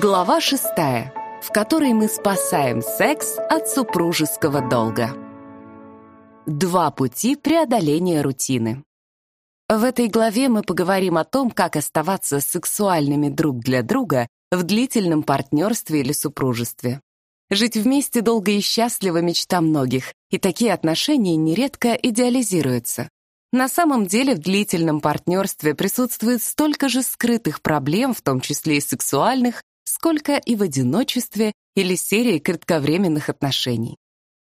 Глава шестая, в которой мы спасаем секс от супружеского долга. Два пути преодоления рутины. В этой главе мы поговорим о том, как оставаться сексуальными друг для друга в длительном партнерстве или супружестве. Жить вместе долго и счастливо мечта многих, и такие отношения нередко идеализируются. На самом деле в длительном партнерстве присутствует столько же скрытых проблем, в том числе и сексуальных, сколько и в одиночестве или серии кратковременных отношений.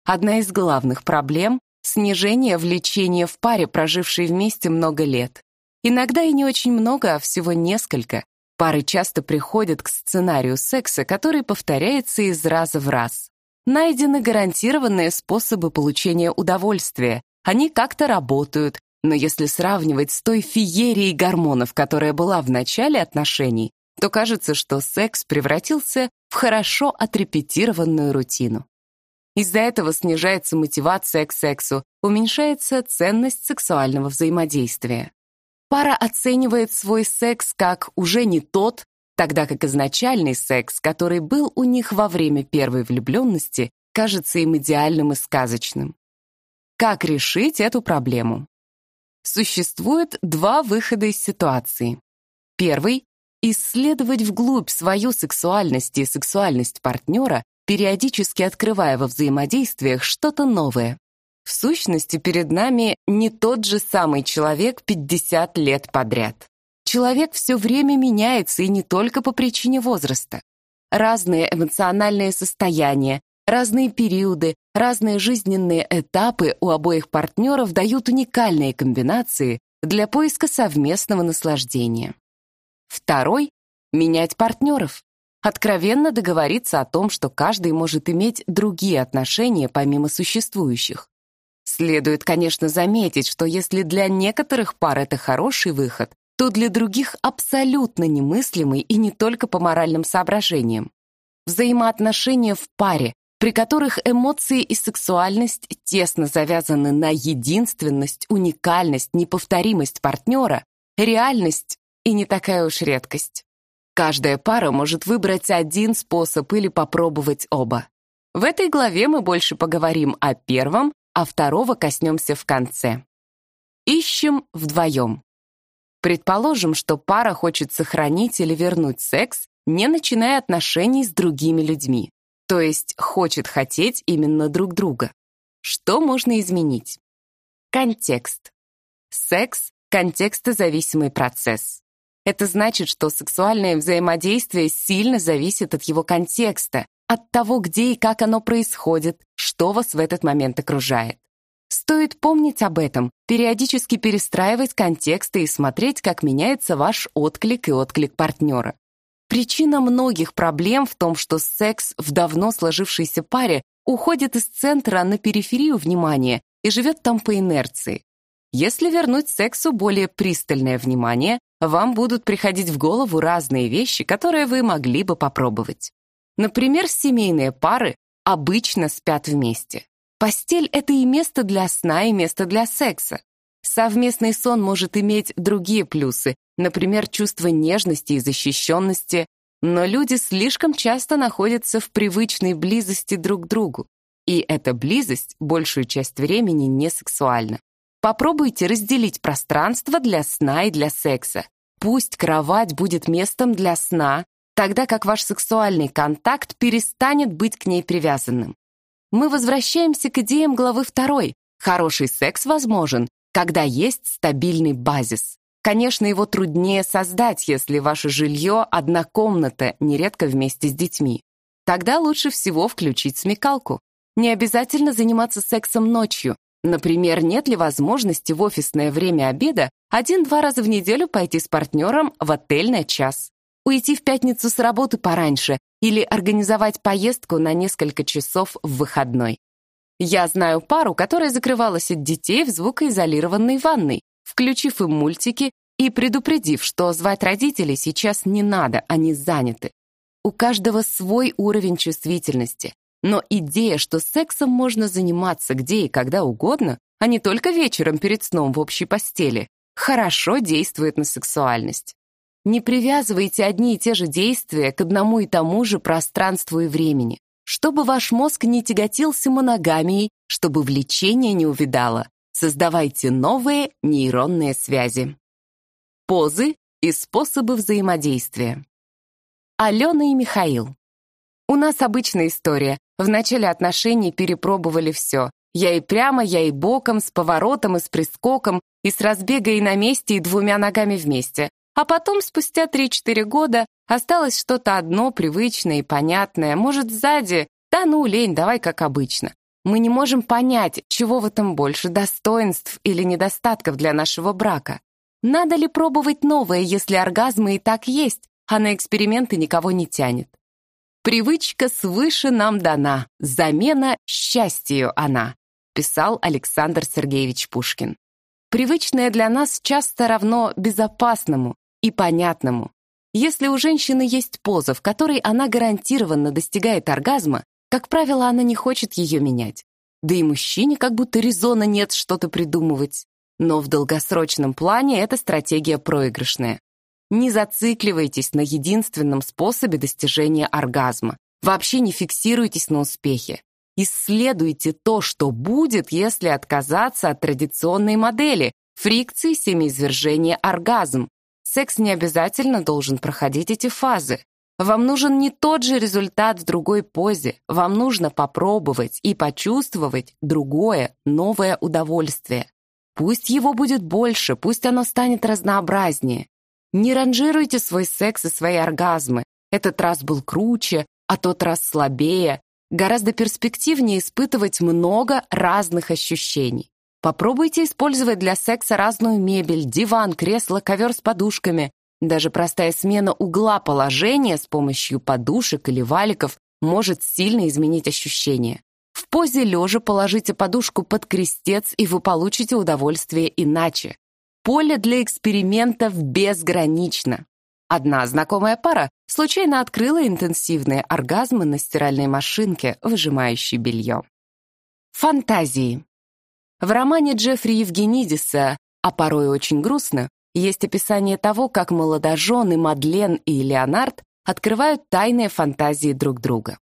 Одна из главных проблем — снижение влечения в паре, прожившей вместе много лет. Иногда и не очень много, а всего несколько. Пары часто приходят к сценарию секса, который повторяется из раза в раз. Найдены гарантированные способы получения удовольствия. Они как-то работают, но если сравнивать с той феерией гормонов, которая была в начале отношений, то кажется, что секс превратился в хорошо отрепетированную рутину. Из-за этого снижается мотивация к сексу, уменьшается ценность сексуального взаимодействия. Пара оценивает свой секс как уже не тот, тогда как изначальный секс, который был у них во время первой влюбленности, кажется им идеальным и сказочным. Как решить эту проблему? Существует два выхода из ситуации. Первый — исследовать вглубь свою сексуальность и сексуальность партнера, периодически открывая во взаимодействиях что-то новое. В сущности, перед нами не тот же самый человек 50 лет подряд. Человек все время меняется и не только по причине возраста. Разные эмоциональные состояния, разные периоды, Разные жизненные этапы у обоих партнеров дают уникальные комбинации для поиска совместного наслаждения. Второй — менять партнеров. Откровенно договориться о том, что каждый может иметь другие отношения помимо существующих. Следует, конечно, заметить, что если для некоторых пар это хороший выход, то для других абсолютно немыслимый и не только по моральным соображениям. Взаимоотношения в паре, при которых эмоции и сексуальность тесно завязаны на единственность, уникальность, неповторимость партнера, реальность и не такая уж редкость. Каждая пара может выбрать один способ или попробовать оба. В этой главе мы больше поговорим о первом, а второго коснемся в конце. Ищем вдвоем. Предположим, что пара хочет сохранить или вернуть секс, не начиная отношений с другими людьми то есть хочет хотеть именно друг друга. Что можно изменить? Контекст. Секс — контекстозависимый процесс. Это значит, что сексуальное взаимодействие сильно зависит от его контекста, от того, где и как оно происходит, что вас в этот момент окружает. Стоит помнить об этом, периодически перестраивать контексты и смотреть, как меняется ваш отклик и отклик партнера. Причина многих проблем в том, что секс в давно сложившейся паре уходит из центра на периферию внимания и живет там по инерции. Если вернуть сексу более пристальное внимание, вам будут приходить в голову разные вещи, которые вы могли бы попробовать. Например, семейные пары обычно спят вместе. Постель — это и место для сна, и место для секса. Совместный сон может иметь другие плюсы, например, чувство нежности и защищенности, но люди слишком часто находятся в привычной близости друг к другу, и эта близость большую часть времени не сексуальна. Попробуйте разделить пространство для сна и для секса. Пусть кровать будет местом для сна, тогда как ваш сексуальный контакт перестанет быть к ней привязанным. Мы возвращаемся к идеям главы 2. Хороший секс возможен, когда есть стабильный базис. Конечно, его труднее создать, если ваше жилье — одна комната, нередко вместе с детьми. Тогда лучше всего включить смекалку. Не обязательно заниматься сексом ночью. Например, нет ли возможности в офисное время обеда один-два раза в неделю пойти с партнером в отель на час? Уйти в пятницу с работы пораньше или организовать поездку на несколько часов в выходной. Я знаю пару, которая закрывалась от детей в звукоизолированной ванной, включив им мультики и предупредив, что звать родителей сейчас не надо, они заняты. У каждого свой уровень чувствительности, но идея, что сексом можно заниматься где и когда угодно, а не только вечером перед сном в общей постели, хорошо действует на сексуальность. Не привязывайте одни и те же действия к одному и тому же пространству и времени. Чтобы ваш мозг не тяготился моногамией, чтобы влечение не увидало, создавайте новые нейронные связи. Позы и способы взаимодействия. Алена и Михаил. У нас обычная история. В начале отношений перепробовали все. Я и прямо, я и боком, с поворотом и с прискоком, и с разбега и на месте, и двумя ногами вместе. А потом, спустя 3-4 года, осталось что-то одно привычное и понятное. Может, сзади? Да ну, лень, давай как обычно. Мы не можем понять, чего в этом больше, достоинств или недостатков для нашего брака. Надо ли пробовать новое, если оргазмы и так есть, а на эксперименты никого не тянет? Привычка свыше нам дана, замена счастью она, писал Александр Сергеевич Пушкин. Привычное для нас часто равно безопасному, и понятному. Если у женщины есть поза, в которой она гарантированно достигает оргазма, как правило, она не хочет ее менять. Да и мужчине как будто резона нет что-то придумывать. Но в долгосрочном плане эта стратегия проигрышная. Не зацикливайтесь на единственном способе достижения оргазма. Вообще не фиксируйтесь на успехе. Исследуйте то, что будет, если отказаться от традиционной модели фрикции, семяизвержения, оргазм, Секс не обязательно должен проходить эти фазы. Вам нужен не тот же результат в другой позе. Вам нужно попробовать и почувствовать другое, новое удовольствие. Пусть его будет больше, пусть оно станет разнообразнее. Не ранжируйте свой секс и свои оргазмы. Этот раз был круче, а тот раз слабее. Гораздо перспективнее испытывать много разных ощущений. Попробуйте использовать для секса разную мебель, диван, кресло, ковер с подушками. Даже простая смена угла положения с помощью подушек или валиков может сильно изменить ощущения. В позе лежа положите подушку под крестец, и вы получите удовольствие иначе. Поле для экспериментов безгранично. Одна знакомая пара случайно открыла интенсивные оргазмы на стиральной машинке, выжимающей белье. Фантазии. В романе Джеффри Евгенидиса, а порой очень грустно, есть описание того, как молодожены Мадлен и Леонард открывают тайные фантазии друг друга.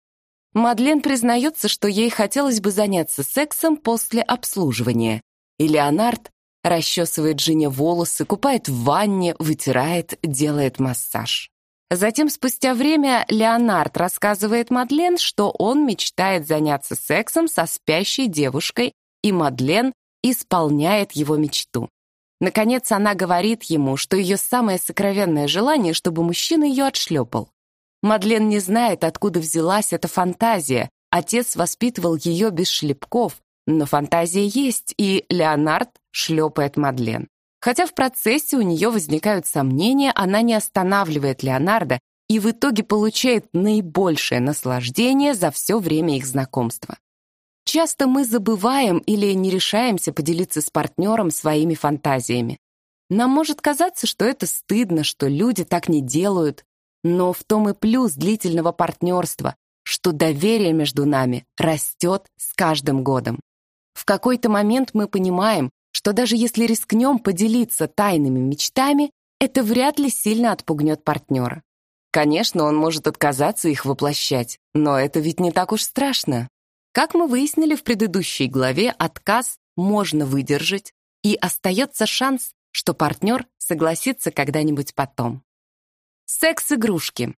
Мадлен признается, что ей хотелось бы заняться сексом после обслуживания, и Леонард расчесывает жене волосы, купает в ванне, вытирает, делает массаж. Затем, спустя время, Леонард рассказывает Мадлен, что он мечтает заняться сексом со спящей девушкой и Мадлен исполняет его мечту. Наконец она говорит ему, что ее самое сокровенное желание, чтобы мужчина ее отшлепал. Мадлен не знает, откуда взялась эта фантазия. Отец воспитывал ее без шлепков, но фантазия есть, и Леонард шлепает Мадлен. Хотя в процессе у нее возникают сомнения, она не останавливает Леонарда и в итоге получает наибольшее наслаждение за все время их знакомства. Часто мы забываем или не решаемся поделиться с партнером своими фантазиями. Нам может казаться, что это стыдно, что люди так не делают, но в том и плюс длительного партнерства, что доверие между нами растет с каждым годом. В какой-то момент мы понимаем, что даже если рискнем поделиться тайными мечтами, это вряд ли сильно отпугнет партнера. Конечно, он может отказаться их воплощать, но это ведь не так уж страшно. Как мы выяснили в предыдущей главе, отказ можно выдержать, и остается шанс, что партнер согласится когда-нибудь потом. Секс-игрушки.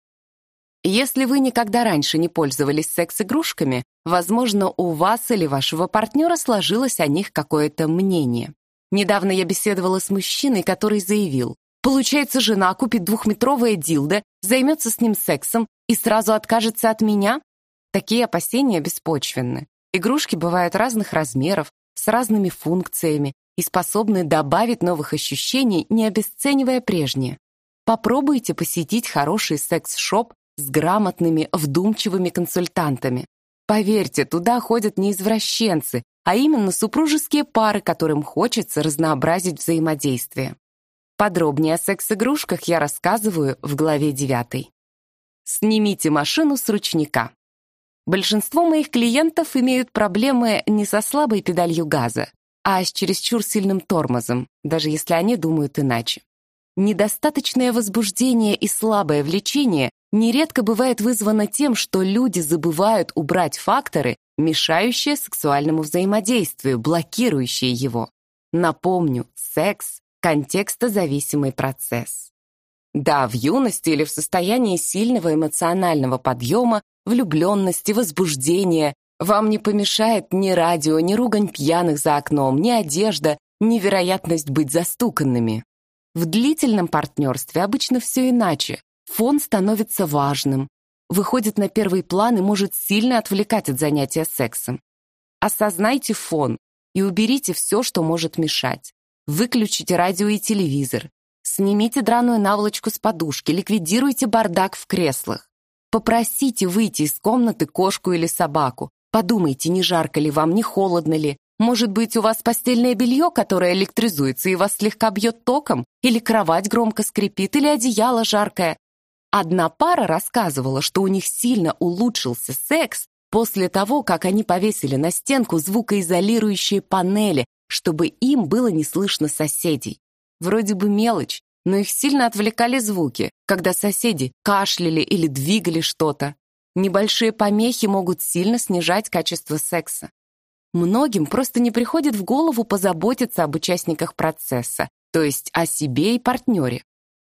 Если вы никогда раньше не пользовались секс-игрушками, возможно, у вас или вашего партнера сложилось о них какое-то мнение. Недавно я беседовала с мужчиной, который заявил, получается, жена купит двухметровое дилдо, займется с ним сексом и сразу откажется от меня? Такие опасения беспочвенны. Игрушки бывают разных размеров, с разными функциями и способны добавить новых ощущений, не обесценивая прежние. Попробуйте посетить хороший секс-шоп с грамотными, вдумчивыми консультантами. Поверьте, туда ходят не извращенцы, а именно супружеские пары, которым хочется разнообразить взаимодействие. Подробнее о секс-игрушках я рассказываю в главе 9. Снимите машину с ручника. Большинство моих клиентов имеют проблемы не со слабой педалью газа, а с чересчур сильным тормозом, даже если они думают иначе. Недостаточное возбуждение и слабое влечение нередко бывает вызвано тем, что люди забывают убрать факторы, мешающие сексуальному взаимодействию, блокирующие его. Напомню, секс – контекстозависимый процесс. Да, в юности или в состоянии сильного эмоционального подъема, влюбленности, возбуждения вам не помешает ни радио, ни ругань пьяных за окном, ни одежда, ни вероятность быть застуканными. В длительном партнерстве обычно все иначе. Фон становится важным, выходит на первый план и может сильно отвлекать от занятия сексом. Осознайте фон и уберите все, что может мешать. Выключите радио и телевизор. Снимите драную наволочку с подушки, ликвидируйте бардак в креслах. Попросите выйти из комнаты кошку или собаку. Подумайте, не жарко ли вам, не холодно ли. Может быть, у вас постельное белье, которое электризуется и вас слегка бьет током? Или кровать громко скрипит, или одеяло жаркое? Одна пара рассказывала, что у них сильно улучшился секс после того, как они повесили на стенку звукоизолирующие панели, чтобы им было не слышно соседей. Вроде бы мелочь, но их сильно отвлекали звуки, когда соседи кашляли или двигали что-то. Небольшие помехи могут сильно снижать качество секса. Многим просто не приходит в голову позаботиться об участниках процесса, то есть о себе и партнере.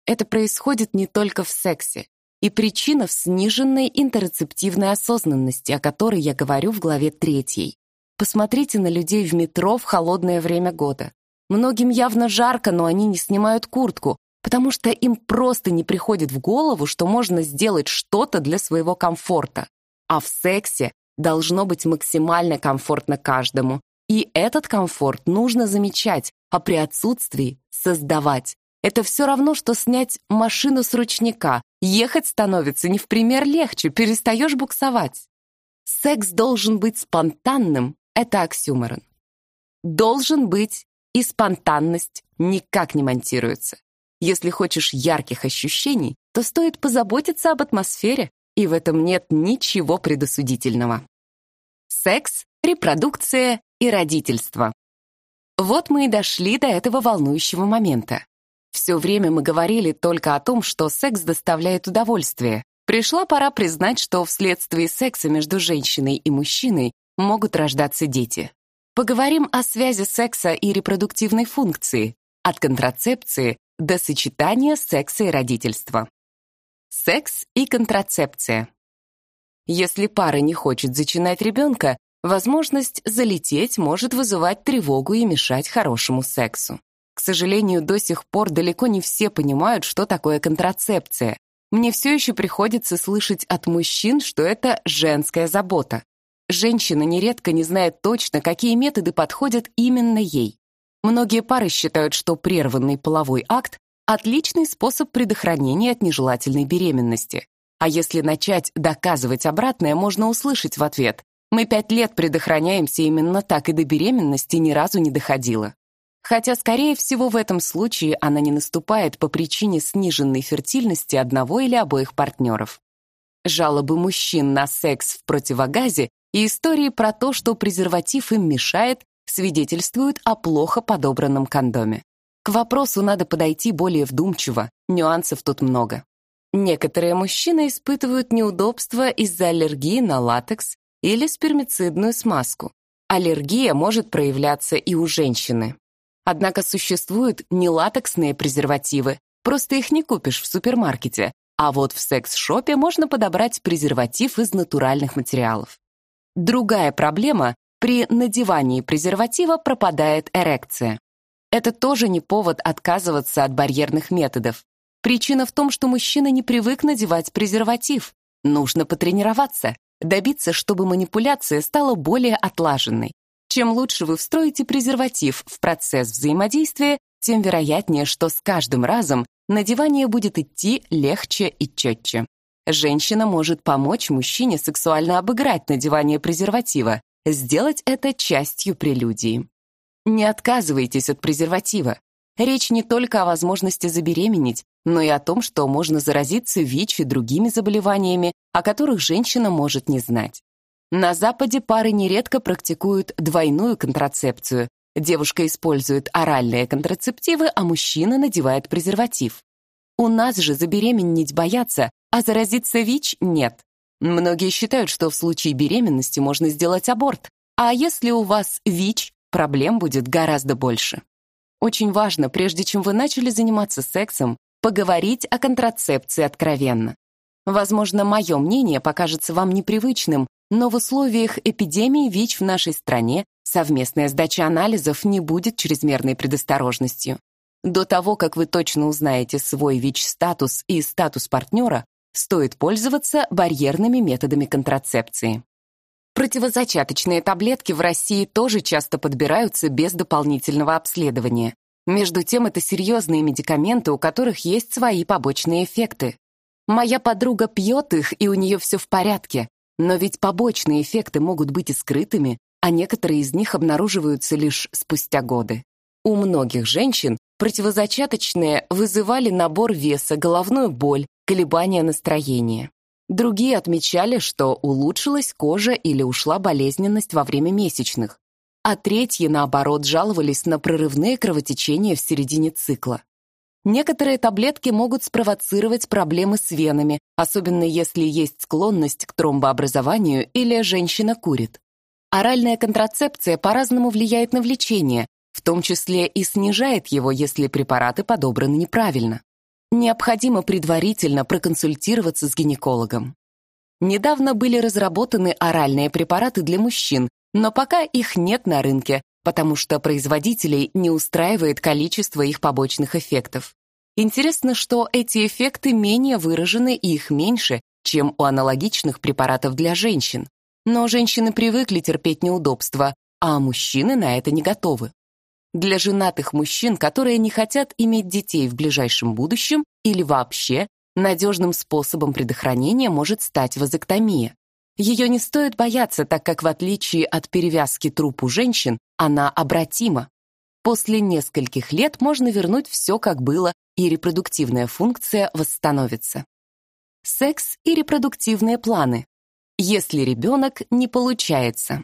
Это происходит не только в сексе. И причина в сниженной интерцептивной осознанности, о которой я говорю в главе третьей. Посмотрите на людей в метро в холодное время года. Многим явно жарко, но они не снимают куртку, потому что им просто не приходит в голову, что можно сделать что-то для своего комфорта. А в сексе должно быть максимально комфортно каждому. И этот комфорт нужно замечать, а при отсутствии создавать. Это все равно, что снять машину с ручника. Ехать становится не в пример легче, перестаешь буксовать. Секс должен быть спонтанным, это оксюморон. Должен быть, и спонтанность никак не монтируется. Если хочешь ярких ощущений, то стоит позаботиться об атмосфере, и в этом нет ничего предосудительного. Секс, репродукция и родительство. Вот мы и дошли до этого волнующего момента. Все время мы говорили только о том, что секс доставляет удовольствие. Пришла пора признать, что вследствие секса между женщиной и мужчиной могут рождаться дети. Поговорим о связи секса и репродуктивной функции, от контрацепции до сочетания секса и родительства. Секс и контрацепция. Если пара не хочет зачинать ребенка, возможность залететь может вызывать тревогу и мешать хорошему сексу. К сожалению, до сих пор далеко не все понимают, что такое контрацепция. Мне все еще приходится слышать от мужчин, что это женская забота. Женщина нередко не знает точно, какие методы подходят именно ей. Многие пары считают, что прерванный половой акт – отличный способ предохранения от нежелательной беременности. А если начать доказывать обратное, можно услышать в ответ «Мы пять лет предохраняемся именно так, и до беременности ни разу не доходило». Хотя, скорее всего, в этом случае она не наступает по причине сниженной фертильности одного или обоих партнеров. Жалобы мужчин на секс в противогазе и истории про то, что презерватив им мешает, свидетельствуют о плохо подобранном кондоме. К вопросу надо подойти более вдумчиво, нюансов тут много. Некоторые мужчины испытывают неудобства из-за аллергии на латекс или спермицидную смазку. Аллергия может проявляться и у женщины. Однако существуют нелатексные презервативы, просто их не купишь в супермаркете, а вот в секс-шопе можно подобрать презерватив из натуральных материалов. Другая проблема – при надевании презерватива пропадает эрекция. Это тоже не повод отказываться от барьерных методов. Причина в том, что мужчина не привык надевать презерватив. Нужно потренироваться, добиться, чтобы манипуляция стала более отлаженной. Чем лучше вы встроите презерватив в процесс взаимодействия, тем вероятнее, что с каждым разом надевание будет идти легче и четче. Женщина может помочь мужчине сексуально обыграть надевание презерватива, сделать это частью прелюдии. Не отказывайтесь от презерватива. Речь не только о возможности забеременеть, но и о том, что можно заразиться ВИЧ и другими заболеваниями, о которых женщина может не знать. На Западе пары нередко практикуют двойную контрацепцию, Девушка использует оральные контрацептивы, а мужчина надевает презерватив. У нас же забеременеть боятся, а заразиться ВИЧ нет. Многие считают, что в случае беременности можно сделать аборт, а если у вас ВИЧ, проблем будет гораздо больше. Очень важно, прежде чем вы начали заниматься сексом, поговорить о контрацепции откровенно. Возможно, мое мнение покажется вам непривычным, но в условиях эпидемии ВИЧ в нашей стране совместная сдача анализов не будет чрезмерной предосторожностью. До того, как вы точно узнаете свой ВИЧ-статус и статус партнера, стоит пользоваться барьерными методами контрацепции. Противозачаточные таблетки в России тоже часто подбираются без дополнительного обследования. Между тем, это серьезные медикаменты, у которых есть свои побочные эффекты. Моя подруга пьет их, и у нее все в порядке, но ведь побочные эффекты могут быть и скрытыми, а некоторые из них обнаруживаются лишь спустя годы. У многих женщин противозачаточные вызывали набор веса, головную боль, колебания настроения. Другие отмечали, что улучшилась кожа или ушла болезненность во время месячных, а третьи, наоборот, жаловались на прорывные кровотечения в середине цикла. Некоторые таблетки могут спровоцировать проблемы с венами, особенно если есть склонность к тромбообразованию или женщина курит. Оральная контрацепция по-разному влияет на влечение, в том числе и снижает его, если препараты подобраны неправильно. Необходимо предварительно проконсультироваться с гинекологом. Недавно были разработаны оральные препараты для мужчин, но пока их нет на рынке, потому что производителей не устраивает количество их побочных эффектов. Интересно, что эти эффекты менее выражены и их меньше, чем у аналогичных препаратов для женщин. Но женщины привыкли терпеть неудобства, а мужчины на это не готовы. Для женатых мужчин, которые не хотят иметь детей в ближайшем будущем или вообще, надежным способом предохранения может стать вазоктомия. Ее не стоит бояться, так как в отличие от перевязки трупу женщин, она обратима. После нескольких лет можно вернуть все, как было, и репродуктивная функция восстановится. Секс и репродуктивные планы. Если ребенок не получается.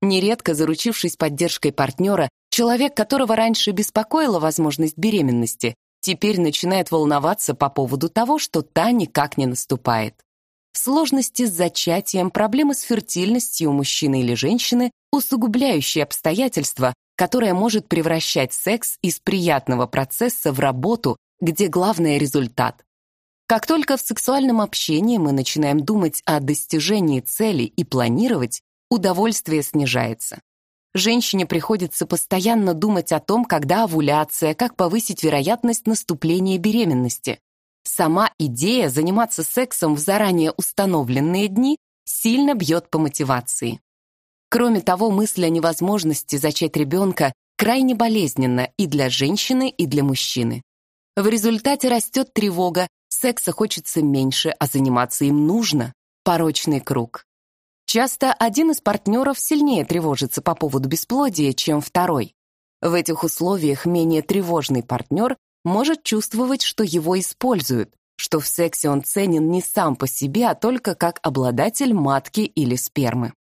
Нередко, заручившись поддержкой партнера, человек, которого раньше беспокоила возможность беременности, теперь начинает волноваться по поводу того, что та никак не наступает. Сложности с зачатием, проблемы с фертильностью у мужчины или женщины, усугубляющие обстоятельства, которое может превращать секс из приятного процесса в работу, где главное результат. Как только в сексуальном общении мы начинаем думать о достижении цели и планировать, удовольствие снижается. Женщине приходится постоянно думать о том, когда овуляция, как повысить вероятность наступления беременности. Сама идея заниматься сексом в заранее установленные дни сильно бьет по мотивации. Кроме того, мысль о невозможности зачать ребенка крайне болезненна и для женщины, и для мужчины. В результате растет тревога, секса хочется меньше, а заниматься им нужно. Порочный круг. Часто один из партнеров сильнее тревожится по поводу бесплодия, чем второй. В этих условиях менее тревожный партнер может чувствовать, что его используют, что в сексе он ценен не сам по себе, а только как обладатель матки или спермы.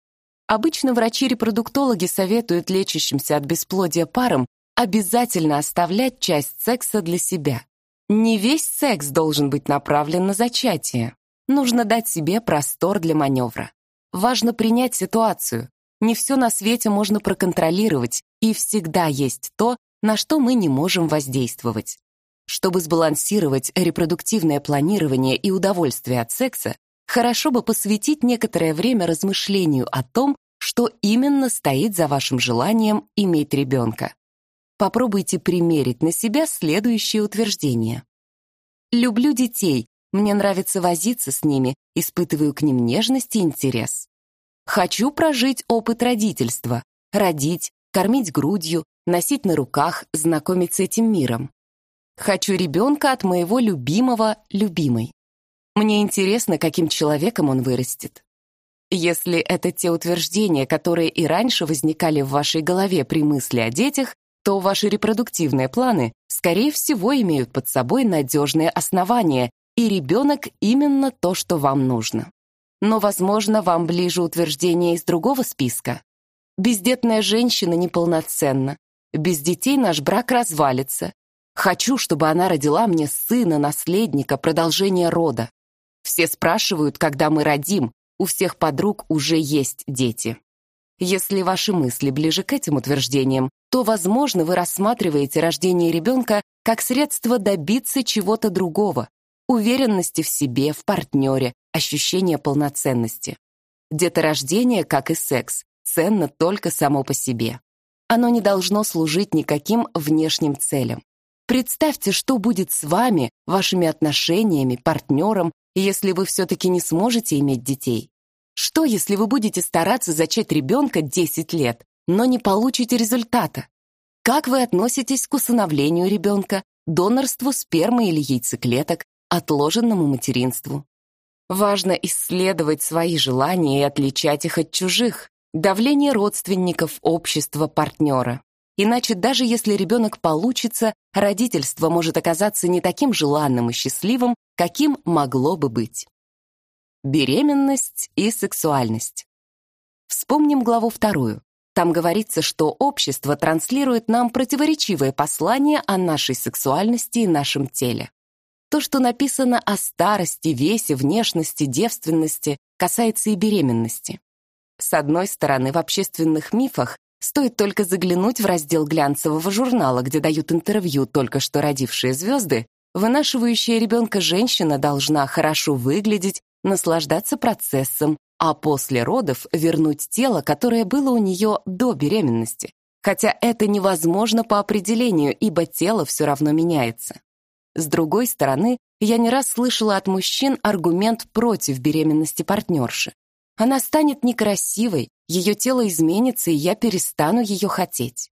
Обычно врачи-репродуктологи советуют лечащимся от бесплодия парам обязательно оставлять часть секса для себя. Не весь секс должен быть направлен на зачатие. Нужно дать себе простор для маневра. Важно принять ситуацию. Не все на свете можно проконтролировать, и всегда есть то, на что мы не можем воздействовать. Чтобы сбалансировать репродуктивное планирование и удовольствие от секса, хорошо бы посвятить некоторое время размышлению о том, что именно стоит за вашим желанием иметь ребенка. Попробуйте примерить на себя следующее утверждение. «Люблю детей, мне нравится возиться с ними, испытываю к ним нежность и интерес. Хочу прожить опыт родительства, родить, кормить грудью, носить на руках, знакомить с этим миром. Хочу ребенка от моего любимого любимой. Мне интересно, каким человеком он вырастет. Если это те утверждения, которые и раньше возникали в вашей голове при мысли о детях, то ваши репродуктивные планы, скорее всего, имеют под собой надежные основания, и ребенок именно то, что вам нужно. Но, возможно, вам ближе утверждение из другого списка. Бездетная женщина неполноценна. Без детей наш брак развалится. Хочу, чтобы она родила мне сына, наследника, продолжение рода. Все спрашивают, когда мы родим, у всех подруг уже есть дети. Если ваши мысли ближе к этим утверждениям, то, возможно, вы рассматриваете рождение ребенка как средство добиться чего-то другого, уверенности в себе, в партнере, ощущения полноценности. Деторождение, как и секс, ценно только само по себе. Оно не должно служить никаким внешним целям. Представьте, что будет с вами, вашими отношениями, партнером, если вы все-таки не сможете иметь детей. Что, если вы будете стараться зачать ребенка 10 лет, но не получите результата? Как вы относитесь к усыновлению ребенка, донорству спермы или яйцеклеток, отложенному материнству? Важно исследовать свои желания и отличать их от чужих. Давление родственников, общества, партнера. Иначе даже если ребенок получится, родительство может оказаться не таким желанным и счастливым, каким могло бы быть. Беременность и сексуальность. Вспомним главу вторую. Там говорится, что общество транслирует нам противоречивое послание о нашей сексуальности и нашем теле. То, что написано о старости, весе, внешности, девственности, касается и беременности. С одной стороны, в общественных мифах стоит только заглянуть в раздел глянцевого журнала, где дают интервью только что родившие звезды, вынашивающая ребенка женщина должна хорошо выглядеть, наслаждаться процессом, а после родов вернуть тело, которое было у нее до беременности. Хотя это невозможно по определению, ибо тело все равно меняется. С другой стороны, я не раз слышала от мужчин аргумент против беременности партнерши. Она станет некрасивой, ее тело изменится, и я перестану ее хотеть.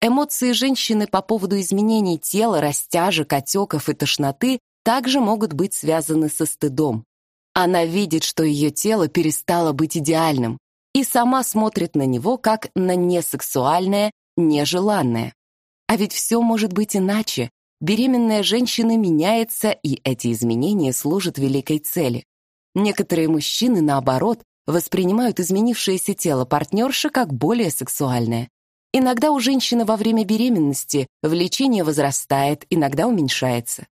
Эмоции женщины по поводу изменений тела, растяжек, отеков и тошноты также могут быть связаны со стыдом. Она видит, что ее тело перестало быть идеальным, и сама смотрит на него как на несексуальное, нежеланное. А ведь все может быть иначе. Беременная женщина меняется, и эти изменения служат великой цели. Некоторые мужчины, наоборот, воспринимают изменившееся тело партнерши как более сексуальное. Иногда у женщины во время беременности влечение возрастает, иногда уменьшается.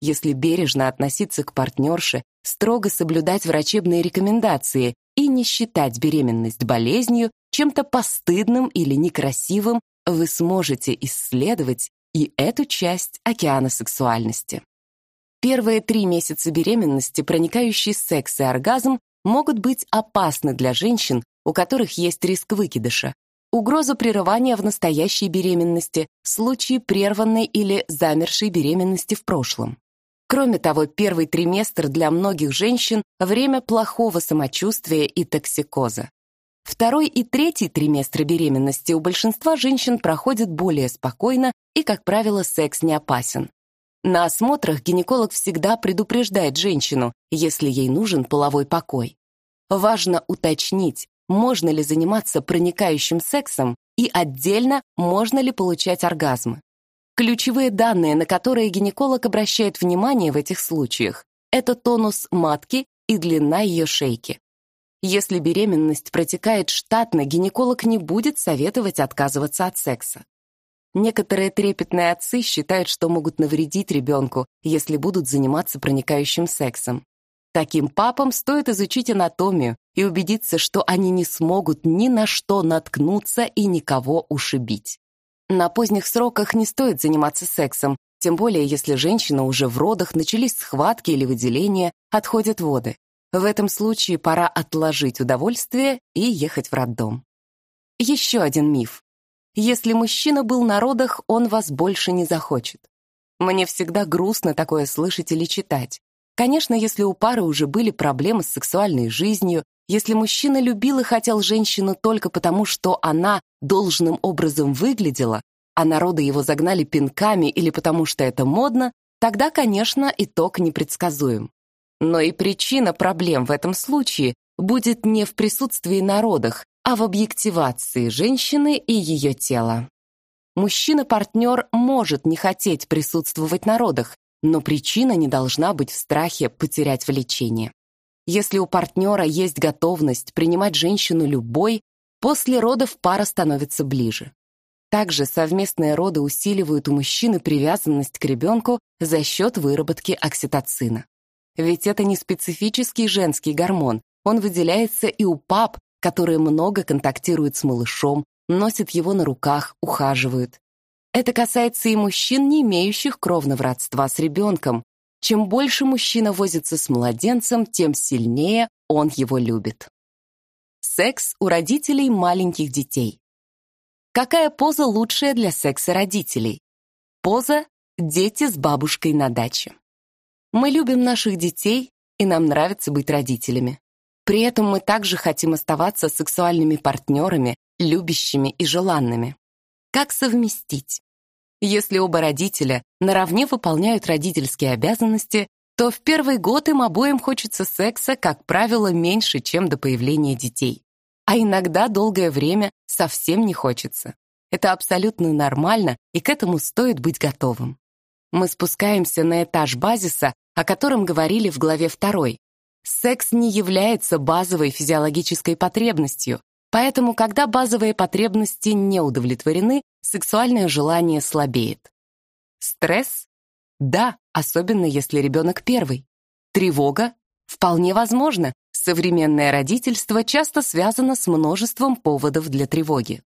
Если бережно относиться к партнерше, строго соблюдать врачебные рекомендации и не считать беременность болезнью, чем-то постыдным или некрасивым, вы сможете исследовать и эту часть океана сексуальности. Первые три месяца беременности проникающий секс и оргазм могут быть опасны для женщин, у которых есть риск выкидыша, угроза прерывания в настоящей беременности, случаи прерванной или замершей беременности в прошлом. Кроме того, первый триместр для многих женщин – время плохого самочувствия и токсикоза. Второй и третий триместры беременности у большинства женщин проходят более спокойно и, как правило, секс не опасен. На осмотрах гинеколог всегда предупреждает женщину, если ей нужен половой покой. Важно уточнить, можно ли заниматься проникающим сексом и отдельно можно ли получать оргазмы. Ключевые данные, на которые гинеколог обращает внимание в этих случаях, это тонус матки и длина ее шейки. Если беременность протекает штатно, гинеколог не будет советовать отказываться от секса. Некоторые трепетные отцы считают, что могут навредить ребенку, если будут заниматься проникающим сексом. Таким папам стоит изучить анатомию и убедиться, что они не смогут ни на что наткнуться и никого ушибить. На поздних сроках не стоит заниматься сексом, тем более если женщина уже в родах, начались схватки или выделения, отходят воды. В этом случае пора отложить удовольствие и ехать в роддом. Еще один миф. Если мужчина был на родах, он вас больше не захочет. Мне всегда грустно такое слышать или читать. Конечно, если у пары уже были проблемы с сексуальной жизнью, если мужчина любил и хотел женщину только потому, что она должным образом выглядела, а народы его загнали пинками или потому что это модно, тогда, конечно, итог непредсказуем. Но и причина проблем в этом случае будет не в присутствии народах, а в объективации женщины и ее тела. Мужчина-партнер может не хотеть присутствовать на родах, но причина не должна быть в страхе потерять влечение. Если у партнера есть готовность принимать женщину любой, После родов пара становится ближе. Также совместные роды усиливают у мужчины привязанность к ребенку за счет выработки окситоцина. Ведь это не специфический женский гормон, он выделяется и у пап, которые много контактируют с малышом, носят его на руках, ухаживают. Это касается и мужчин, не имеющих кровного родства с ребенком. Чем больше мужчина возится с младенцем, тем сильнее он его любит. Секс у родителей маленьких детей. Какая поза лучшая для секса родителей? Поза «Дети с бабушкой на даче». Мы любим наших детей, и нам нравится быть родителями. При этом мы также хотим оставаться сексуальными партнерами, любящими и желанными. Как совместить? Если оба родителя наравне выполняют родительские обязанности, то в первый год им обоим хочется секса, как правило, меньше, чем до появления детей. А иногда долгое время совсем не хочется. Это абсолютно нормально, и к этому стоит быть готовым. Мы спускаемся на этаж базиса, о котором говорили в главе 2. Секс не является базовой физиологической потребностью, поэтому, когда базовые потребности не удовлетворены, сексуальное желание слабеет. Стресс? Да, особенно если ребенок первый. Тревога? Вполне возможно. Современное родительство часто связано с множеством поводов для тревоги.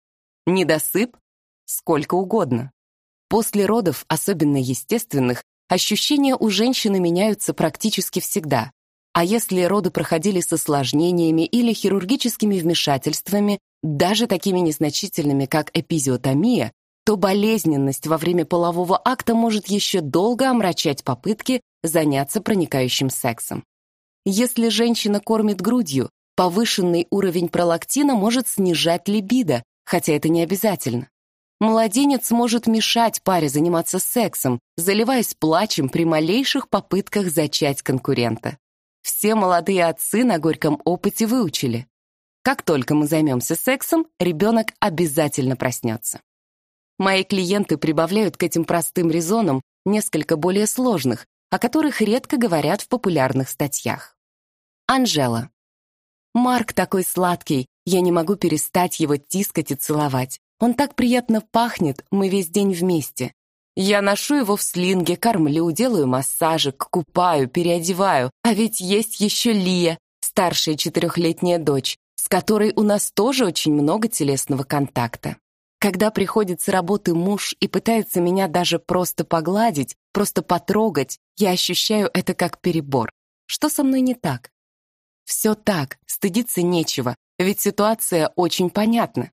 Недосып? Сколько угодно. После родов, особенно естественных, ощущения у женщины меняются практически всегда. А если роды проходили с осложнениями или хирургическими вмешательствами, даже такими незначительными, как эпизиотомия, то болезненность во время полового акта может еще долго омрачать попытки заняться проникающим сексом. Если женщина кормит грудью, повышенный уровень пролактина может снижать либидо, хотя это не обязательно. Младенец может мешать паре заниматься сексом, заливаясь плачем при малейших попытках зачать конкурента. Все молодые отцы на горьком опыте выучили. Как только мы займемся сексом, ребенок обязательно проснется. Мои клиенты прибавляют к этим простым резонам несколько более сложных, о которых редко говорят в популярных статьях. Анжела. Марк такой сладкий, я не могу перестать его тискать и целовать. Он так приятно пахнет, мы весь день вместе. Я ношу его в слинге, кормлю, делаю массажик, купаю, переодеваю. А ведь есть еще Лия, старшая четырехлетняя дочь, с которой у нас тоже очень много телесного контакта. Когда приходит с работы муж и пытается меня даже просто погладить, просто потрогать, я ощущаю это как перебор. Что со мной не так? Все так, стыдиться нечего, ведь ситуация очень понятна.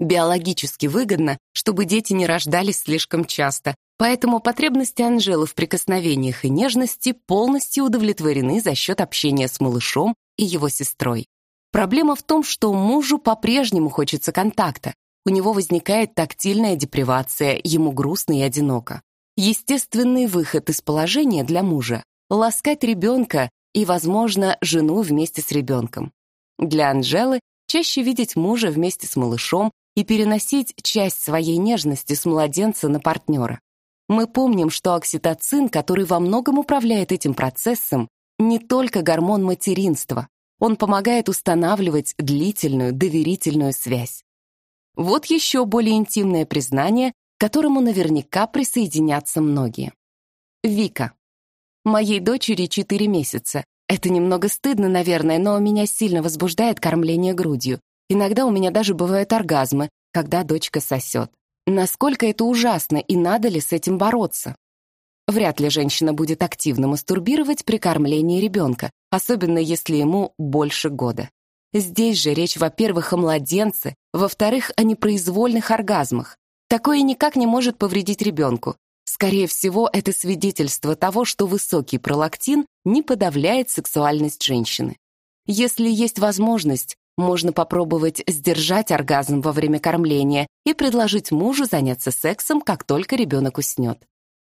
Биологически выгодно, чтобы дети не рождались слишком часто, поэтому потребности Анжелы в прикосновениях и нежности полностью удовлетворены за счет общения с малышом и его сестрой. Проблема в том, что мужу по-прежнему хочется контакта, у него возникает тактильная депривация, ему грустно и одиноко. Естественный выход из положения для мужа — ласкать ребенка и, возможно, жену вместе с ребенком. Для Анжелы чаще видеть мужа вместе с малышом и переносить часть своей нежности с младенца на партнера. Мы помним, что окситоцин, который во многом управляет этим процессом, не только гормон материнства. Он помогает устанавливать длительную, доверительную связь. Вот еще более интимное признание, к которому наверняка присоединятся многие. Вика. Моей дочери 4 месяца. Это немного стыдно, наверное, но меня сильно возбуждает кормление грудью. Иногда у меня даже бывают оргазмы, когда дочка сосет. Насколько это ужасно и надо ли с этим бороться? Вряд ли женщина будет активно мастурбировать при кормлении ребенка, особенно если ему больше года. Здесь же речь, во-первых, о младенце, во-вторых, о непроизвольных оргазмах. Такое никак не может повредить ребенку. Скорее всего, это свидетельство того, что высокий пролактин не подавляет сексуальность женщины. Если есть возможность, можно попробовать сдержать оргазм во время кормления и предложить мужу заняться сексом, как только ребенок уснет.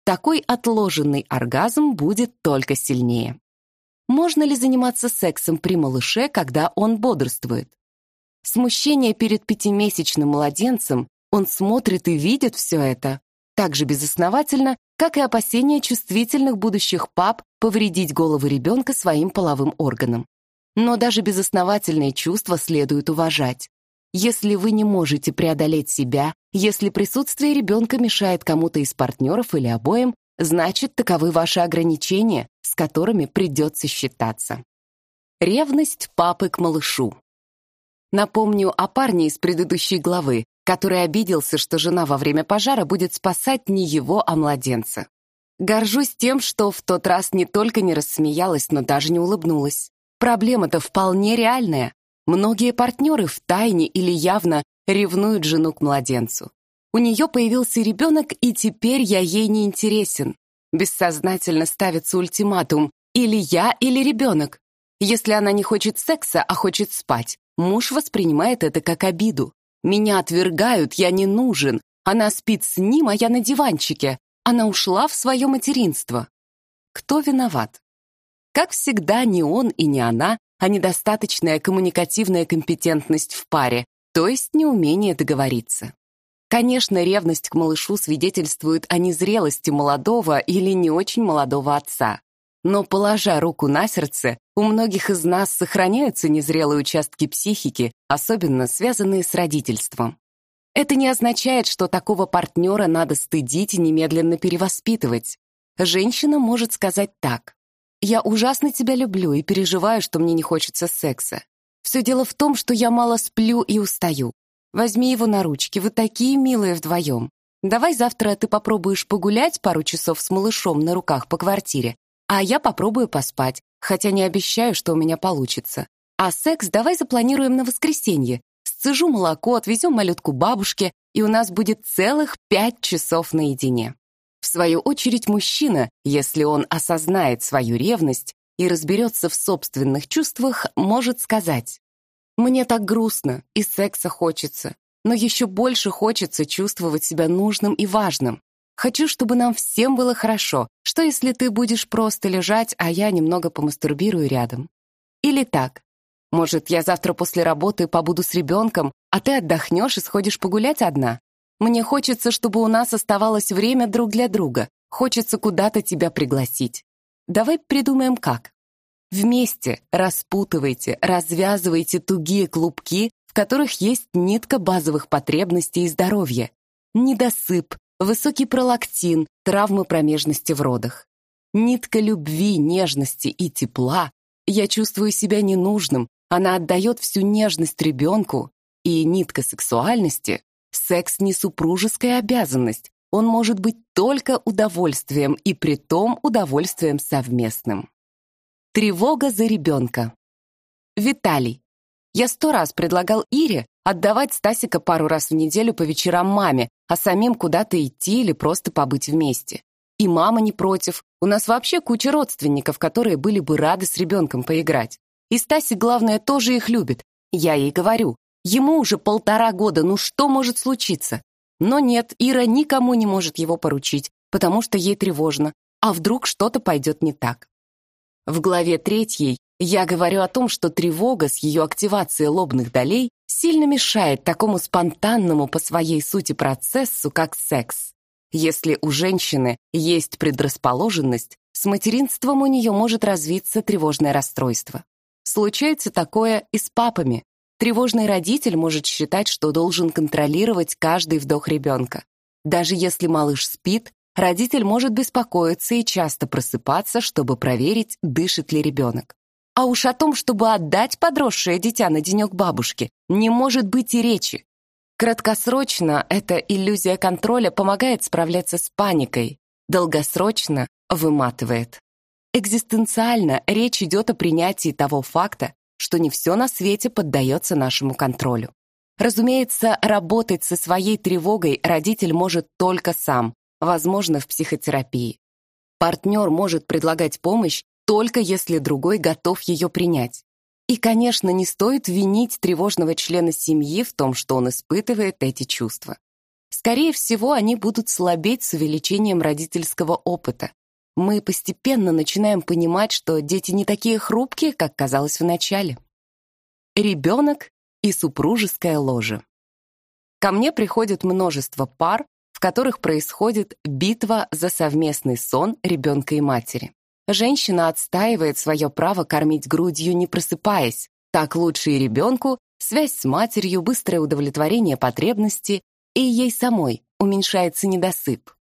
Такой отложенный оргазм будет только сильнее. Можно ли заниматься сексом при малыше, когда он бодрствует? Смущение перед пятимесячным младенцем, он смотрит и видит все это, так же безосновательно, как и опасения чувствительных будущих пап повредить голову ребенка своим половым органам. Но даже безосновательные чувства следует уважать. Если вы не можете преодолеть себя, если присутствие ребенка мешает кому-то из партнеров или обоим, значит, таковы ваши ограничения, с которыми придется считаться. Ревность папы к малышу. Напомню о парне из предыдущей главы, который обиделся, что жена во время пожара будет спасать не его, а младенца. Горжусь тем, что в тот раз не только не рассмеялась, но даже не улыбнулась. Проблема-то вполне реальная. Многие партнеры в тайне или явно ревнуют жену к младенцу. У нее появился ребенок, и теперь я ей не интересен. Бессознательно ставится ультиматум «или я, или ребенок». Если она не хочет секса, а хочет спать, муж воспринимает это как обиду. Меня отвергают, я не нужен. Она спит с ним, а я на диванчике. Она ушла в свое материнство. Кто виноват? Как всегда, не он и не она, а недостаточная коммуникативная компетентность в паре, то есть неумение договориться. Конечно, ревность к малышу свидетельствует о незрелости молодого или не очень молодого отца. Но, положа руку на сердце, у многих из нас сохраняются незрелые участки психики, особенно связанные с родительством. Это не означает, что такого партнера надо стыдить и немедленно перевоспитывать. Женщина может сказать так. «Я ужасно тебя люблю и переживаю, что мне не хочется секса. Все дело в том, что я мало сплю и устаю. Возьми его на ручки, вы такие милые вдвоем. Давай завтра ты попробуешь погулять пару часов с малышом на руках по квартире, а я попробую поспать, хотя не обещаю, что у меня получится. А секс давай запланируем на воскресенье. Сцежу молоко, отвезем малютку бабушке, и у нас будет целых пять часов наедине. В свою очередь мужчина, если он осознает свою ревность и разберется в собственных чувствах, может сказать «Мне так грустно, и секса хочется, но еще больше хочется чувствовать себя нужным и важным. Хочу, чтобы нам всем было хорошо. Что, если ты будешь просто лежать, а я немного помастурбирую рядом? Или так. Может, я завтра после работы побуду с ребенком, а ты отдохнешь и сходишь погулять одна? Мне хочется, чтобы у нас оставалось время друг для друга. Хочется куда-то тебя пригласить. Давай придумаем как. Вместе распутывайте, развязывайте тугие клубки, в которых есть нитка базовых потребностей и здоровья. Недосып, высокий пролактин, травмы промежности в родах. Нитка любви, нежности и тепла. Я чувствую себя ненужным, она отдает всю нежность ребенку. И нитка сексуальности — секс не супружеская обязанность, он может быть только удовольствием и при том удовольствием совместным. Тревога за ребенка. Виталий. Я сто раз предлагал Ире отдавать Стасика пару раз в неделю по вечерам маме, а самим куда-то идти или просто побыть вместе. И мама не против. У нас вообще куча родственников, которые были бы рады с ребенком поиграть. И Стасик, главное, тоже их любит. Я ей говорю, ему уже полтора года, ну что может случиться? Но нет, Ира никому не может его поручить, потому что ей тревожно. А вдруг что-то пойдет не так? В главе третьей я говорю о том, что тревога с ее активацией лобных долей сильно мешает такому спонтанному по своей сути процессу, как секс. Если у женщины есть предрасположенность, с материнством у нее может развиться тревожное расстройство. Случается такое и с папами. Тревожный родитель может считать, что должен контролировать каждый вдох ребенка. Даже если малыш спит, родитель может беспокоиться и часто просыпаться, чтобы проверить, дышит ли ребенок. А уж о том, чтобы отдать подросшее дитя на денек бабушке, не может быть и речи. Краткосрочно эта иллюзия контроля помогает справляться с паникой, долгосрочно выматывает. Экзистенциально речь идет о принятии того факта, что не все на свете поддается нашему контролю. Разумеется, работать со своей тревогой родитель может только сам, возможно, в психотерапии. Партнер может предлагать помощь только если другой готов ее принять. И, конечно, не стоит винить тревожного члена семьи в том, что он испытывает эти чувства. Скорее всего, они будут слабеть с увеличением родительского опыта. Мы постепенно начинаем понимать, что дети не такие хрупкие, как казалось вначале. Ребенок и супружеская ложа. Ко мне приходит множество пар, в которых происходит битва за совместный сон ребенка и матери. Женщина отстаивает свое право кормить грудью, не просыпаясь. Так лучше и ребенку, связь с матерью, быстрое удовлетворение потребности, и ей самой уменьшается недосып.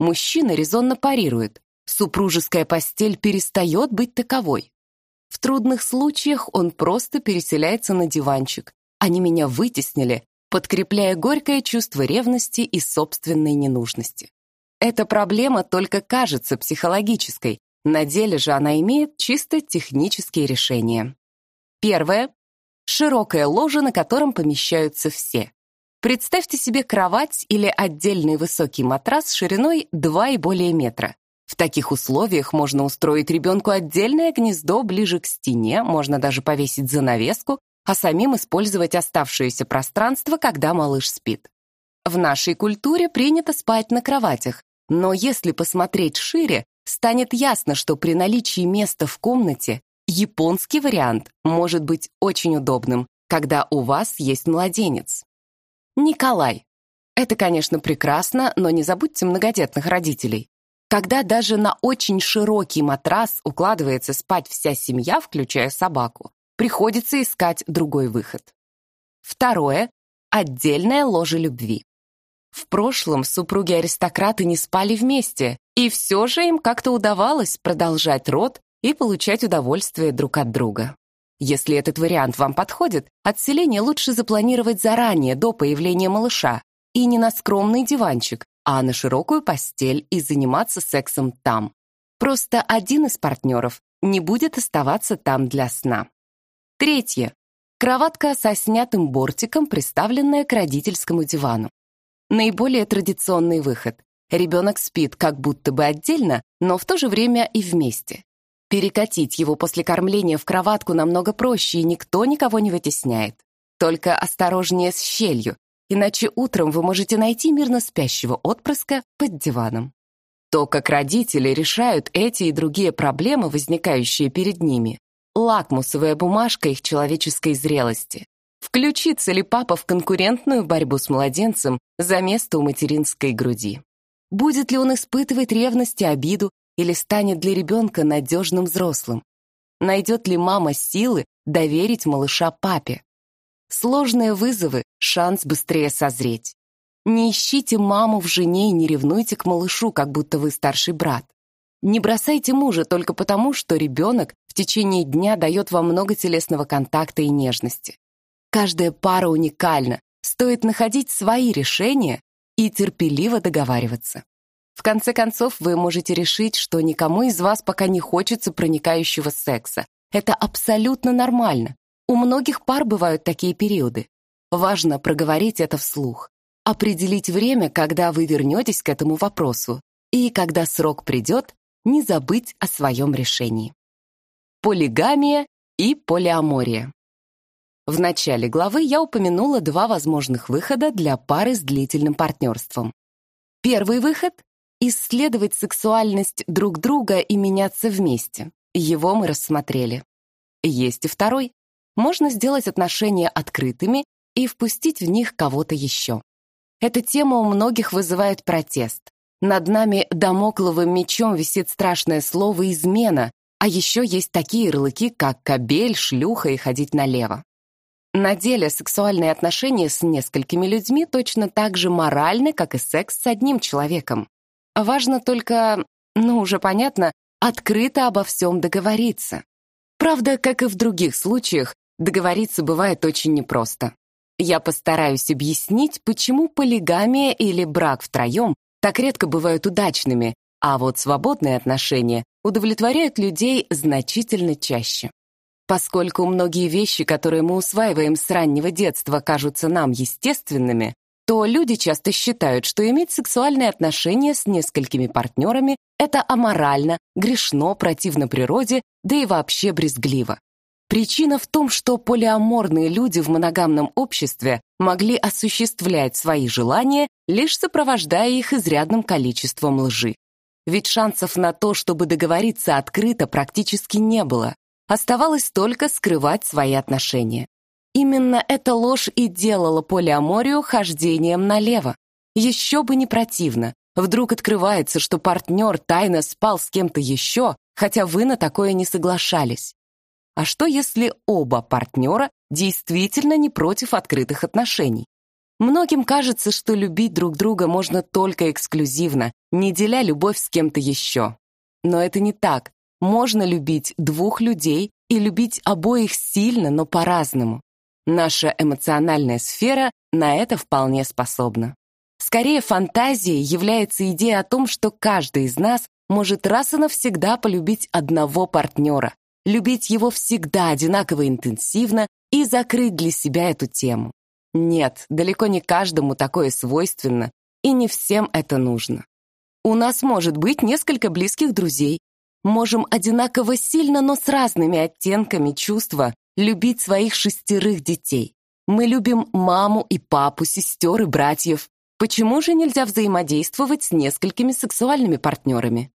Мужчина резонно парирует. Супружеская постель перестает быть таковой. В трудных случаях он просто переселяется на диванчик. Они меня вытеснили, подкрепляя горькое чувство ревности и собственной ненужности. Эта проблема только кажется психологической, на деле же она имеет чисто технические решения. Первое. Широкое ложе, на котором помещаются все. Представьте себе кровать или отдельный высокий матрас шириной 2 и более метра. В таких условиях можно устроить ребенку отдельное гнездо ближе к стене, можно даже повесить занавеску, а самим использовать оставшееся пространство, когда малыш спит. В нашей культуре принято спать на кроватях, но если посмотреть шире, станет ясно, что при наличии места в комнате японский вариант может быть очень удобным, когда у вас есть младенец. Николай. Это, конечно, прекрасно, но не забудьте многодетных родителей. Когда даже на очень широкий матрас укладывается спать вся семья, включая собаку, приходится искать другой выход. Второе – отдельное ложе любви. В прошлом супруги-аристократы не спали вместе, и все же им как-то удавалось продолжать род и получать удовольствие друг от друга. Если этот вариант вам подходит, отселение лучше запланировать заранее, до появления малыша, и не на скромный диванчик, а на широкую постель и заниматься сексом там. Просто один из партнеров не будет оставаться там для сна. Третье. Кроватка со снятым бортиком, приставленная к родительскому дивану. Наиболее традиционный выход. Ребенок спит как будто бы отдельно, но в то же время и вместе. Перекатить его после кормления в кроватку намного проще, и никто никого не вытесняет. Только осторожнее с щелью, иначе утром вы можете найти мирно спящего отпрыска под диваном. То, как родители решают эти и другие проблемы, возникающие перед ними, лакмусовая бумажка их человеческой зрелости. Включится ли папа в конкурентную борьбу с младенцем за место у материнской груди? Будет ли он испытывать ревность и обиду или станет для ребенка надежным взрослым? Найдет ли мама силы доверить малыша папе? Сложные вызовы — шанс быстрее созреть. Не ищите маму в жене и не ревнуйте к малышу, как будто вы старший брат. Не бросайте мужа только потому, что ребенок в течение дня дает вам много телесного контакта и нежности. Каждая пара уникальна, стоит находить свои решения и терпеливо договариваться. В конце концов, вы можете решить, что никому из вас пока не хочется проникающего секса. Это абсолютно нормально. У многих пар бывают такие периоды. Важно проговорить это вслух. Определить время, когда вы вернетесь к этому вопросу. И когда срок придет, не забыть о своем решении. Полигамия и полиамория. В начале главы я упомянула два возможных выхода для пары с длительным партнерством. Первый выход — исследовать сексуальность друг друга и меняться вместе. Его мы рассмотрели. Есть и второй. Можно сделать отношения открытыми и впустить в них кого-то еще. Эта тема у многих вызывает протест. Над нами домокловым мечом висит страшное слово «измена», а еще есть такие ярлыки, как «кобель», «шлюха» и «ходить налево». На деле сексуальные отношения с несколькими людьми точно так же моральны, как и секс с одним человеком. Важно только, ну, уже понятно, открыто обо всем договориться. Правда, как и в других случаях, договориться бывает очень непросто. Я постараюсь объяснить, почему полигамия или брак втроем так редко бывают удачными, а вот свободные отношения удовлетворяют людей значительно чаще. Поскольку многие вещи, которые мы усваиваем с раннего детства, кажутся нам естественными, то люди часто считают, что иметь сексуальные отношения с несколькими партнерами — это аморально, грешно, противно природе, да и вообще брезгливо. Причина в том, что полиаморные люди в моногамном обществе могли осуществлять свои желания, лишь сопровождая их изрядным количеством лжи. Ведь шансов на то, чтобы договориться открыто, практически не было. Оставалось только скрывать свои отношения. Именно эта ложь и делала полиаморию хождением налево. Еще бы не противно. Вдруг открывается, что партнер тайно спал с кем-то еще, хотя вы на такое не соглашались. А что, если оба партнера действительно не против открытых отношений. Многим кажется, что любить друг друга можно только эксклюзивно, не деля любовь с кем-то еще. Но это не так. Можно любить двух людей и любить обоих сильно, но по-разному. Наша эмоциональная сфера на это вполне способна. Скорее, фантазией является идея о том, что каждый из нас может раз и навсегда полюбить одного партнера, любить его всегда одинаково интенсивно и закрыть для себя эту тему. Нет, далеко не каждому такое свойственно, и не всем это нужно. У нас может быть несколько близких друзей. Можем одинаково сильно, но с разными оттенками чувства любить своих шестерых детей. Мы любим маму и папу, сестер и братьев. Почему же нельзя взаимодействовать с несколькими сексуальными партнерами?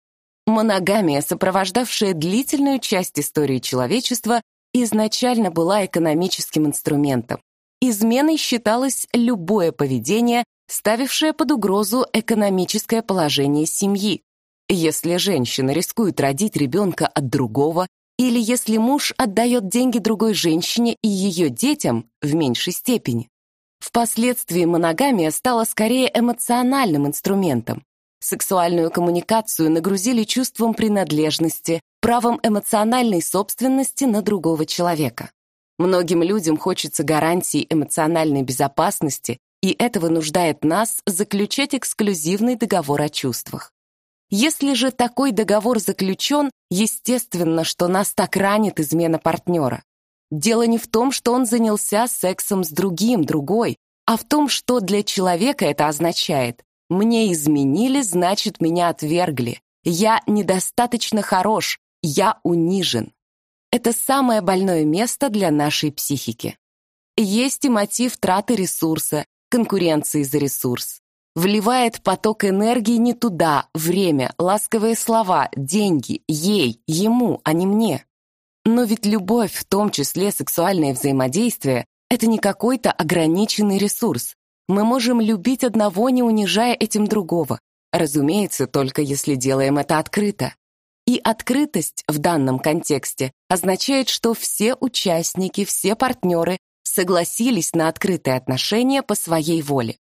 Моногамия, сопровождавшая длительную часть истории человечества, изначально была экономическим инструментом. Изменой считалось любое поведение, ставившее под угрозу экономическое положение семьи. Если женщина рискует родить ребенка от другого, или если муж отдает деньги другой женщине и ее детям в меньшей степени. Впоследствии моногамия стала скорее эмоциональным инструментом. Сексуальную коммуникацию нагрузили чувством принадлежности, правом эмоциональной собственности на другого человека. Многим людям хочется гарантии эмоциональной безопасности, и это вынуждает нас заключать эксклюзивный договор о чувствах. Если же такой договор заключен, естественно, что нас так ранит измена партнера. Дело не в том, что он занялся сексом с другим, другой, а в том, что для человека это означает. Мне изменили, значит, меня отвергли. Я недостаточно хорош, я унижен. Это самое больное место для нашей психики. Есть и мотив траты ресурса, конкуренции за ресурс. Вливает поток энергии не туда, время, ласковые слова, деньги, ей, ему, а не мне. Но ведь любовь, в том числе сексуальное взаимодействие, это не какой-то ограниченный ресурс. Мы можем любить одного, не унижая этим другого. Разумеется, только если делаем это открыто. И открытость в данном контексте означает, что все участники, все партнеры согласились на открытые отношения по своей воле.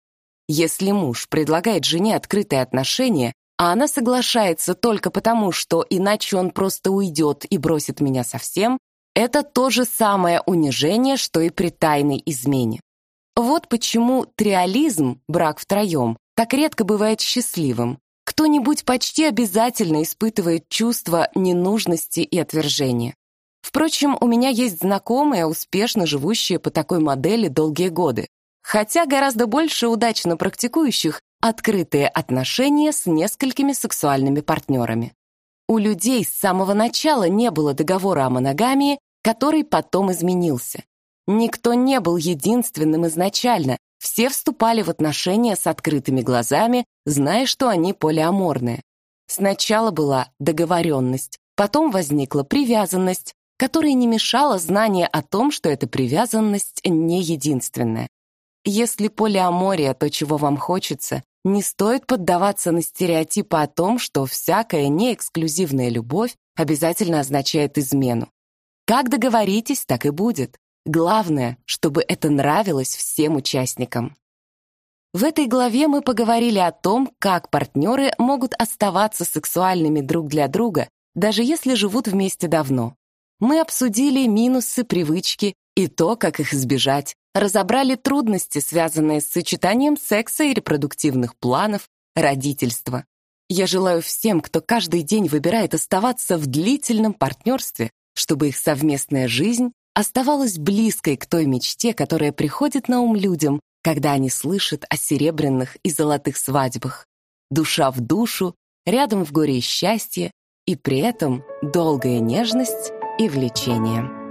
Если муж предлагает жене открытые отношения, а она соглашается только потому, что иначе он просто уйдет и бросит меня совсем, это то же самое унижение, что и при тайной измене. Вот почему триализм, брак втроем, так редко бывает счастливым. Кто-нибудь почти обязательно испытывает чувство ненужности и отвержения. Впрочем, у меня есть знакомые, успешно живущие по такой модели долгие годы. Хотя гораздо больше удачно практикующих открытые отношения с несколькими сексуальными партнерами. У людей с самого начала не было договора о моногамии, который потом изменился. Никто не был единственным изначально, все вступали в отношения с открытыми глазами, зная, что они полиаморные. Сначала была договоренность, потом возникла привязанность, которой не мешало знание о том, что эта привязанность не единственная. Если полиамория то, чего вам хочется, не стоит поддаваться на стереотипы о том, что всякая неэксклюзивная любовь обязательно означает измену. Как договоритесь, так и будет. Главное, чтобы это нравилось всем участникам. В этой главе мы поговорили о том, как партнеры могут оставаться сексуальными друг для друга, даже если живут вместе давно. Мы обсудили минусы привычки и то, как их избежать, разобрали трудности, связанные с сочетанием секса и репродуктивных планов, родительства. Я желаю всем, кто каждый день выбирает оставаться в длительном партнерстве, чтобы их совместная жизнь оставалась близкой к той мечте, которая приходит на ум людям, когда они слышат о серебряных и золотых свадьбах. Душа в душу, рядом в горе и счастье, и при этом долгая нежность и влечение.